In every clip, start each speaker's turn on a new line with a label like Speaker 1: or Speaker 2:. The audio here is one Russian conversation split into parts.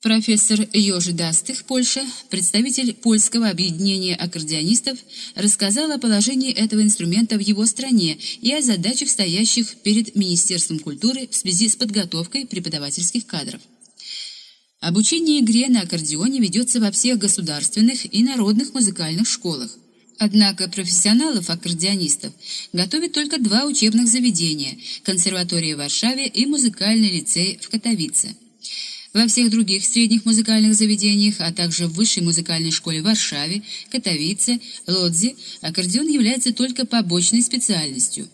Speaker 1: Профессор Йожи Дастых, Польша, представитель польского объединения аккордеонистов, рассказал о положении этого инструмента в его стране и о задачах, стоящих перед Министерством культуры в связи с подготовкой преподавательских кадров. Обучение игре на аккордеоне ведется во всех государственных и народных музыкальных школах. Однако профессионалов-аккордеонистов готовят только два учебных заведения – консерватория в Варшаве и музыкальный лицей в Катовице – во всех других средних музыкальных заведениях, а также в высшей музыкальной школе в Варшаве, Катовице, Лодзе аккордеон является только побочной специальностью.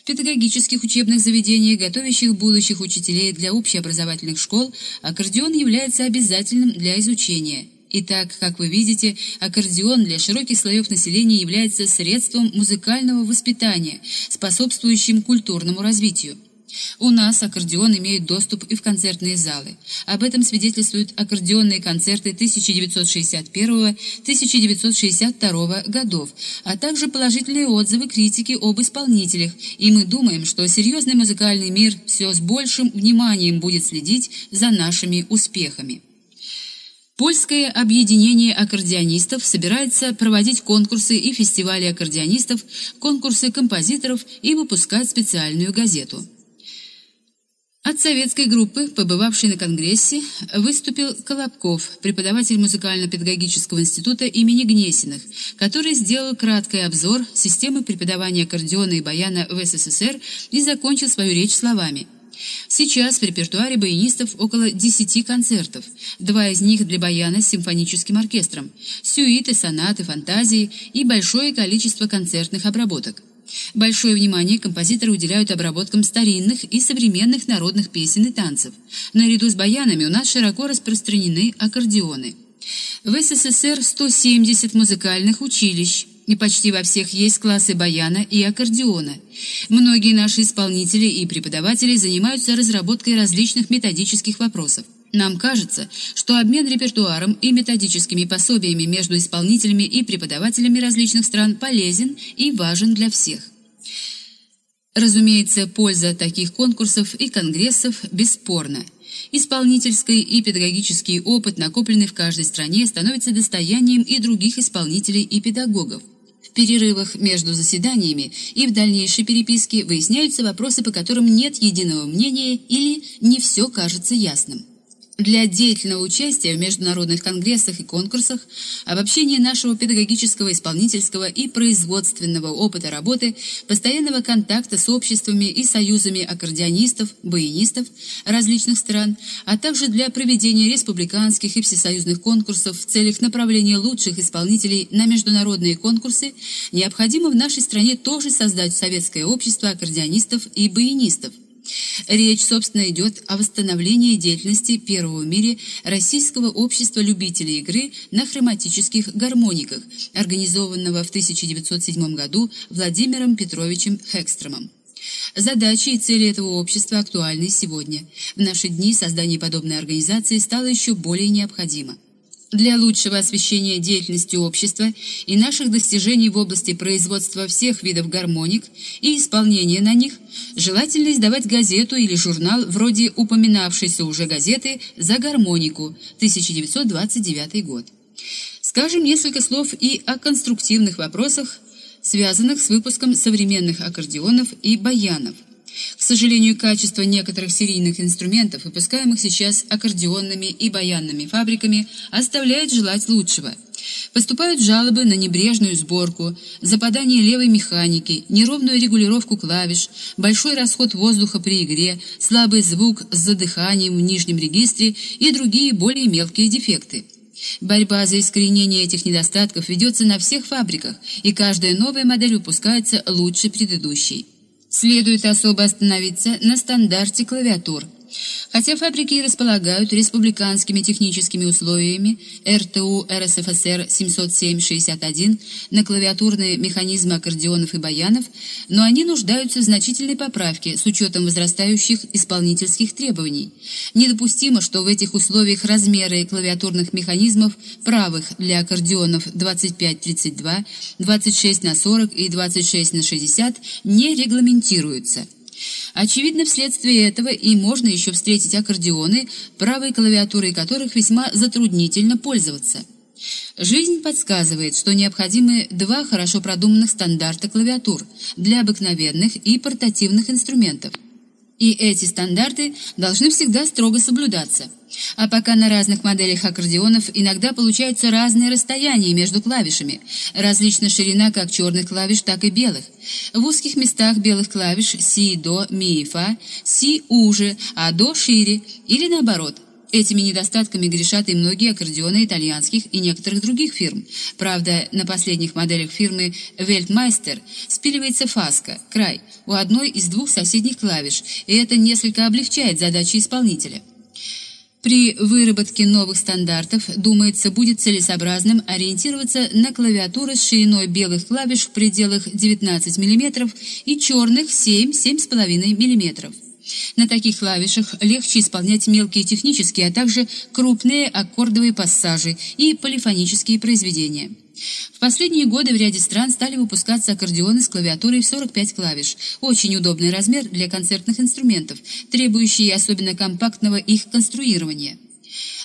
Speaker 1: В педагогических учебных заведениях, готовящих будущих учителей для общеобразовательных школ, аккордеон является обязательным для изучения. Итак, как вы видите, аккордеон для широких слоев населения является средством музыкального воспитания, способствующим культурному развитию. У нас аккордеон имеет доступ и в концертные залы. Об этом свидетельствуют аккордеонные концерты 1961-1962 годов, а также положительные отзывы критики об исполнителях, и мы думаем, что серьезный музыкальный мир все с большим вниманием будет следить за нашими успехами. Польское объединение аккордеонистов собирается проводить конкурсы и фестивали аккордеонистов, конкурсы композиторов и выпускать специальную газету. От советской группы, побывавшей на Конгрессе, выступил Колобков, преподаватель музыкально-педагогического института имени Гнесиных, который сделал краткий обзор системы преподавания аккордеона и баяна в СССР и закончил свою речь словами. Сейчас в репертуаре баянистов около 10 концертов, два из них для баяна с симфоническим оркестром, сюиты, сонаты, фантазии и большое количество концертных обработок. Большое внимание композиторы уделяют обработкам старинных и современных народных песен и танцев. Наряду с баянами у нас широко распространены аккордеоны. В СССР 170 музыкальных училищ, и почти во всех есть классы баяна и аккордеона. Многие наши исполнители и преподаватели занимаются разработкой различных методических вопросов. Нам кажется, что обмен репертуаром и методическими пособиями между исполнителями и преподавателями различных стран полезен и важен для всех. Разумеется, польза таких конкурсов и конгрессов бесспорна. Исполнительский и педагогический опыт, накопленный в каждой стране, становится достоянием и других исполнителей и педагогов. В перерывах между заседаниями и в дальнейшей переписке выясняются вопросы, по которым нет единого мнения или не все кажется ясным. Для деятельного участия в международных конгрессах и конкурсах, обобщения нашего педагогического, исполнительского и производственного опыта работы, постоянного контакта с обществами и союзами аккордеонистов, баянистов различных стран, а также для проведения республиканских и всесоюзных конкурсов в целях направления лучших исполнителей на международные конкурсы, необходимо в нашей стране тоже создать советское общество аккордеонистов и баянистов, Речь, собственно, идет о восстановлении деятельности первого в мире Российского общества любителей игры на хроматических гармониках, организованного в 1907 году Владимиром Петровичем Хекстромом. Задачи и цели этого общества актуальны сегодня. В наши дни создание подобной организации стало еще более необходимо. Для лучшего освещения деятельности общества и наших достижений в области производства всех видов гармоник и исполнения на них, желательно издавать газету или журнал вроде упоминавшейся уже газеты «За гармонику» 1929 год. Скажем несколько слов и о конструктивных вопросах, связанных с выпуском современных аккордеонов и баянов – к сожалению, качество некоторых серийных инструментов, выпускаемых сейчас аккордеонными и баянными фабриками, оставляет желать лучшего. Поступают жалобы на небрежную сборку, западание левой механики, неровную регулировку клавиш, большой расход воздуха при игре, слабый звук с задыханием в нижнем регистре и другие более мелкие дефекты. Борьба за искоренение этих недостатков ведется на всех фабриках, и каждая новая модель выпускается лучше предыдущей. Следует особо остановиться на стандарте клавиатур – Хотя фабрики и располагают республиканскими техническими условиями РТУ РСФСР 707-61 на клавиатурные механизмы аккордеонов и баянов, но они нуждаются в значительной поправке с учетом возрастающих исполнительских требований. Недопустимо, что в этих условиях размеры клавиатурных механизмов правых для аккордеонов 25-32, 26 на 40 и 26 на 60 не регламентируются. Очевидно, вследствие этого и можно еще встретить аккордеоны, правой клавиатурой которых весьма затруднительно пользоваться. Жизнь подсказывает, что необходимы два хорошо продуманных стандарта клавиатур для обыкновенных и портативных инструментов. И эти стандарты должны всегда строго соблюдаться. А пока на разных моделях аккордеонов иногда получаются разные расстояния между клавишами, различна ширина как черных клавиш, так и белых. В узких местах белых клавиш си, до, ми и фа, си уже, а до шире, или наоборот – Этими недостатками грешат и многие аккордеоны итальянских и некоторых других фирм. Правда, на последних моделях фирмы Weltmeister спиливается фаска, край, у одной из двух соседних клавиш, и это несколько облегчает задачи исполнителя. При выработке новых стандартов, думается, будет целесообразным ориентироваться на клавиатуры с шириной белых клавиш в пределах 19 мм и черных 7-7,5 мм. На таких клавишах легче исполнять мелкие технические, а также крупные аккордовые пассажи и полифонические произведения. В последние годы в ряде стран стали выпускаться аккордеоны с клавиатурой в 45 клавиш. Очень удобный размер для концертных инструментов, требующий особенно компактного их конструирования.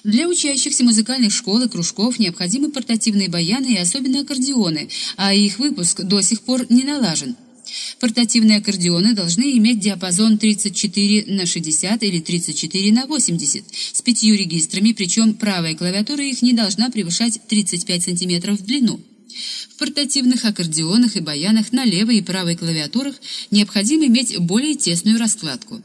Speaker 1: Для учащихся музыкальных школ и кружков необходимы портативные баяны и особенно аккордеоны, а их выпуск до сих пор не налажен. Портативные аккордеоны должны иметь диапазон 34 на 60 или 34 на 80 с пятью регистрами, причем правая клавиатура их не должна превышать 35 см в длину. В портативных аккордеонах и баянах на левой и правой клавиатурах необходимо иметь более тесную раскладку.